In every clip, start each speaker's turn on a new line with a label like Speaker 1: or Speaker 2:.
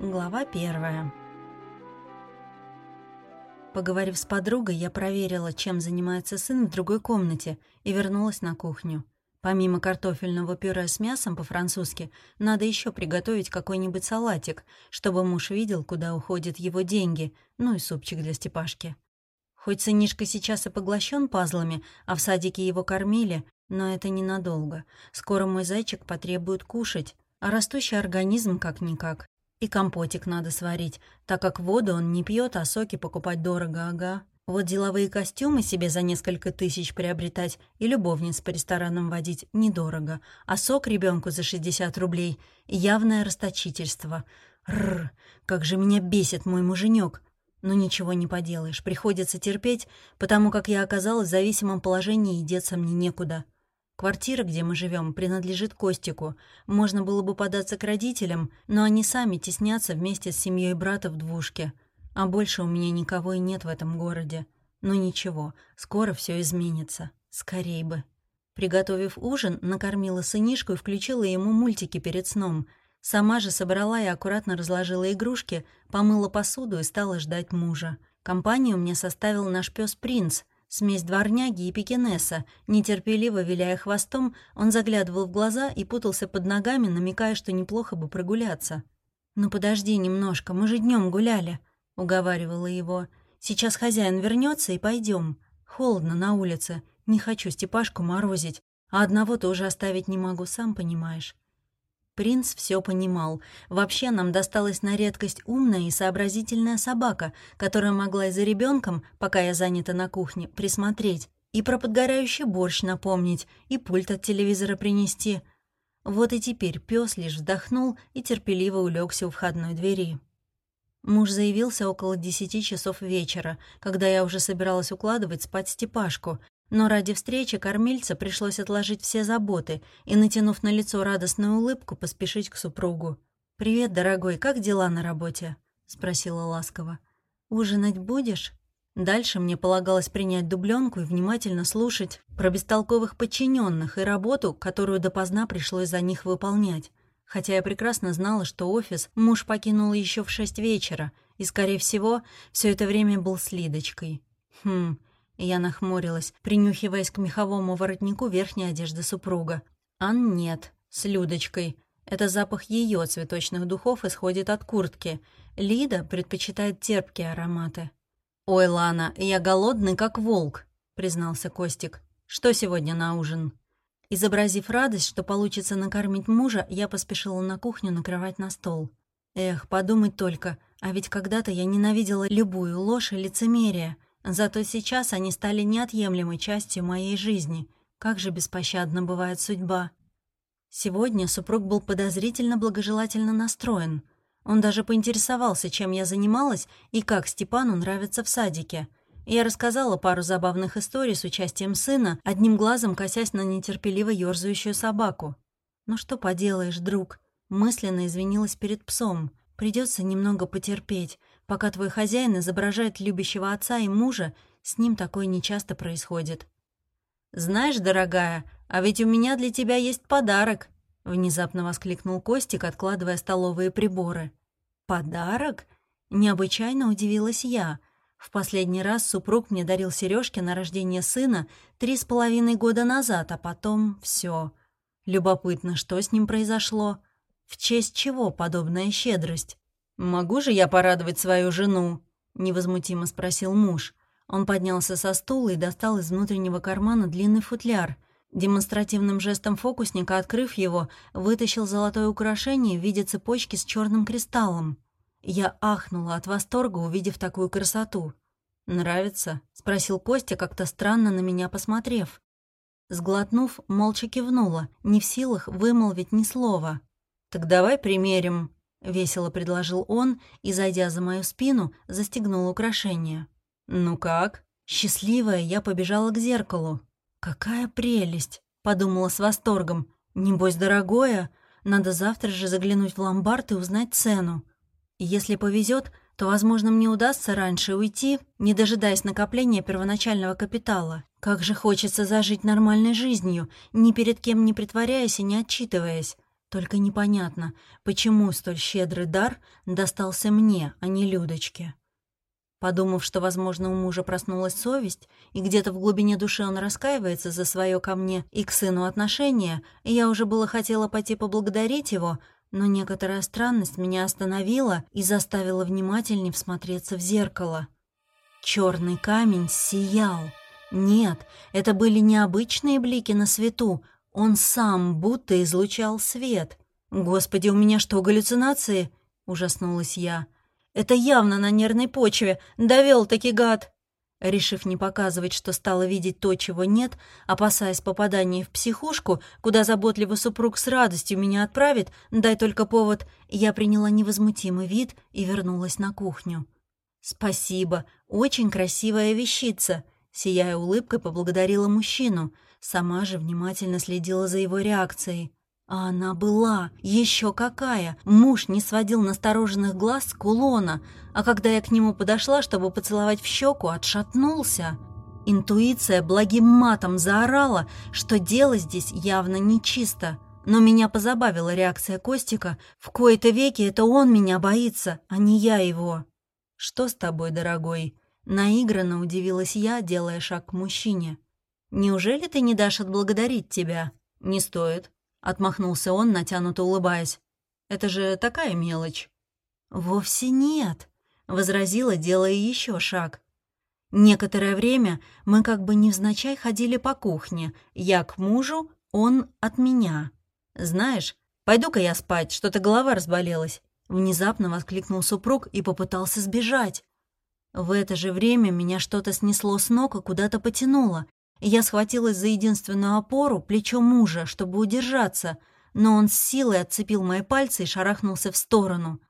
Speaker 1: Глава первая. Поговорив с подругой, я проверила, чем занимается сын в другой комнате, и вернулась на кухню. Помимо картофельного пюре с мясом по-французски, надо еще приготовить какой-нибудь салатик, чтобы муж видел, куда уходят его деньги, ну и супчик для Степашки. Хоть сынишка сейчас и поглощен пазлами, а в садике его кормили, но это ненадолго. Скоро мой зайчик потребует кушать, а растущий организм как-никак. И компотик надо сварить, так как воду он не пьет, а соки покупать дорого, ага. Вот деловые костюмы себе за несколько тысяч приобретать и любовниц по ресторанам водить недорого, а сок ребенку за 60 рублей — явное расточительство. Рр, как же меня бесит мой муженек. Но ничего не поделаешь, приходится терпеть, потому как я оказалась в зависимом положении и деться мне некуда. Квартира, где мы живем, принадлежит Костику. Можно было бы податься к родителям, но они сами теснятся вместе с семьей брата в двушке. А больше у меня никого и нет в этом городе. Но ничего, скоро все изменится. Скорей бы. Приготовив ужин, накормила сынишку и включила ему мультики перед сном. Сама же собрала и аккуратно разложила игрушки, помыла посуду и стала ждать мужа. Компанию мне составил наш пес Принц — Смесь дворняги и пекинеса. Нетерпеливо виляя хвостом, он заглядывал в глаза и путался под ногами, намекая, что неплохо бы прогуляться. «Ну подожди немножко, мы же днем гуляли», — уговаривала его. «Сейчас хозяин вернется и пойдем. Холодно на улице, не хочу Степашку морозить, а одного тоже оставить не могу, сам понимаешь». Принц все понимал. Вообще нам досталась на редкость умная и сообразительная собака, которая могла и за ребенком, пока я занята на кухне, присмотреть, и про подгорающий борщ напомнить, и пульт от телевизора принести. Вот и теперь пес лишь вздохнул и терпеливо улегся у входной двери. Муж заявился около десяти часов вечера, когда я уже собиралась укладывать спать Степашку, но ради встречи кормильца пришлось отложить все заботы и, натянув на лицо радостную улыбку, поспешить к супругу. «Привет, дорогой, как дела на работе?» — спросила ласково. «Ужинать будешь?» Дальше мне полагалось принять дубленку и внимательно слушать про бестолковых подчиненных и работу, которую допоздна пришлось за них выполнять. Хотя я прекрасно знала, что офис муж покинул еще в шесть вечера, и, скорее всего, все это время был с Лидочкой. Хм, я нахмурилась, принюхиваясь к меховому воротнику верхней одежды супруга. Ан нет, с Людочкой. Это запах ее цветочных духов исходит от куртки. Лида предпочитает терпкие ароматы. «Ой, Лана, я голодный, как волк», — признался Костик. «Что сегодня на ужин?» Изобразив радость, что получится накормить мужа, я поспешила на кухню накрывать на стол. Эх, подумать только, а ведь когда-то я ненавидела любую ложь и лицемерие — Зато сейчас они стали неотъемлемой частью моей жизни. Как же беспощадна бывает судьба. Сегодня супруг был подозрительно благожелательно настроен. Он даже поинтересовался, чем я занималась и как Степану нравится в садике. Я рассказала пару забавных историй с участием сына, одним глазом косясь на нетерпеливо ёрзающую собаку. «Ну что поделаешь, друг?» Мысленно извинилась перед псом. Придется немного потерпеть. Пока твой хозяин изображает любящего отца и мужа, с ним такое нечасто происходит. «Знаешь, дорогая, а ведь у меня для тебя есть подарок», — внезапно воскликнул Костик, откладывая столовые приборы. «Подарок?» — необычайно удивилась я. В последний раз супруг мне дарил сережки на рождение сына три с половиной года назад, а потом все. Любопытно, что с ним произошло. В честь чего подобная щедрость? «Могу же я порадовать свою жену?» — невозмутимо спросил муж. Он поднялся со стула и достал из внутреннего кармана длинный футляр. Демонстративным жестом фокусника, открыв его, вытащил золотое украшение в виде цепочки с черным кристаллом. Я ахнула от восторга, увидев такую красоту. «Нравится?» — спросил Костя, как-то странно на меня посмотрев. Сглотнув, молча кивнула, не в силах вымолвить ни слова. «Так давай примерим», — весело предложил он и, зайдя за мою спину, застегнул украшение. «Ну как?» Счастливая, я побежала к зеркалу. «Какая прелесть!» — подумала с восторгом. «Небось, дорогое? Надо завтра же заглянуть в ломбард и узнать цену. Если повезет, то, возможно, мне удастся раньше уйти, не дожидаясь накопления первоначального капитала. Как же хочется зажить нормальной жизнью, ни перед кем не притворяясь и не отчитываясь. Только непонятно, почему столь щедрый дар достался мне, а не Людочке. Подумав, что, возможно, у мужа проснулась совесть, и где-то в глубине души он раскаивается за свое ко мне и к сыну отношение, я уже было хотела пойти поблагодарить его, но некоторая странность меня остановила и заставила внимательнее всмотреться в зеркало. Черный камень сиял. Нет, это были необычные блики на свету, он сам будто излучал свет. «Господи, у меня что, галлюцинации?» — ужаснулась я. Это явно на нервной почве. Довел таки гад. Решив не показывать, что стала видеть то, чего нет, опасаясь попадания в психушку, куда заботливый супруг с радостью меня отправит, дай только повод, я приняла невозмутимый вид и вернулась на кухню. «Спасибо, очень красивая вещица», — сияя улыбкой поблагодарила мужчину, сама же внимательно следила за его реакцией. А она была, еще какая! Муж не сводил настороженных глаз с кулона, а когда я к нему подошла, чтобы поцеловать в щеку, отшатнулся. Интуиция благим матом заорала, что дело здесь явно нечисто. Но меня позабавила реакция Костика. В кои-то веки это он меня боится, а не я его. «Что с тобой, дорогой?» Наигранно удивилась я, делая шаг к мужчине. «Неужели ты не дашь отблагодарить тебя?» «Не стоит», — отмахнулся он, натянуто улыбаясь. «Это же такая мелочь». «Вовсе нет», — возразила, делая еще шаг. Некоторое время мы как бы невзначай ходили по кухне. Я к мужу, он от меня. «Знаешь, пойду-ка я спать, что-то голова разболелась». Внезапно воскликнул супруг и попытался сбежать. В это же время меня что-то снесло с ног и куда-то потянуло. Я схватилась за единственную опору, плечо мужа, чтобы удержаться, но он с силой отцепил мои пальцы и шарахнулся в сторону.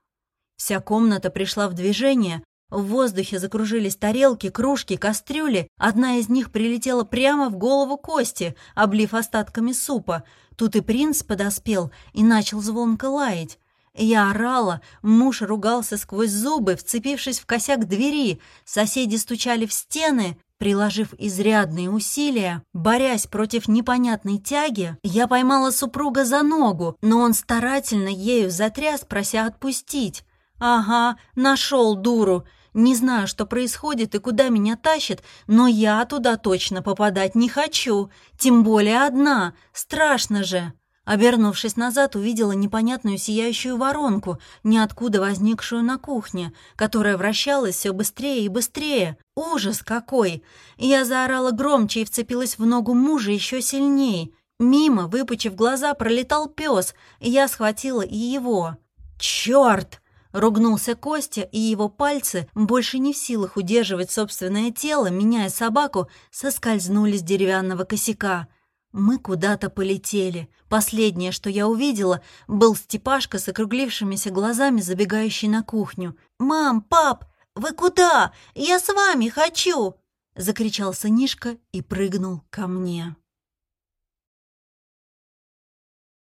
Speaker 1: Вся комната пришла в движение, в воздухе закружились тарелки, кружки, кастрюли. Одна из них прилетела прямо в голову Кости, облив остатками супа. Тут и принц подоспел и начал звонко лаять. Я орала, муж ругался сквозь зубы, вцепившись в косяк двери, соседи стучали в стены. Приложив изрядные усилия, борясь против непонятной тяги, я поймала супруга за ногу, но он старательно ею затряс, прося отпустить. «Ага, нашел дуру. Не знаю, что происходит и куда меня тащит, но я туда точно попадать не хочу, тем более одна. Страшно же!» Обернувшись назад, увидела непонятную сияющую воронку, ниоткуда возникшую на кухне, которая вращалась все быстрее и быстрее. Ужас какой! Я заорала громче и вцепилась в ногу мужа еще сильнее. Мимо, выпучив глаза, пролетал пес, и я схватила и его. «Черт!» — ругнулся Костя, и его пальцы, больше не в силах удерживать собственное тело, меняя собаку, соскользнули с деревянного косяка — мы куда-то полетели. Последнее, что я увидела, был Степашка с округлившимися глазами, забегающий на кухню. «Мам, пап, вы куда? Я с вами хочу!» — закричал сынишка и прыгнул ко мне.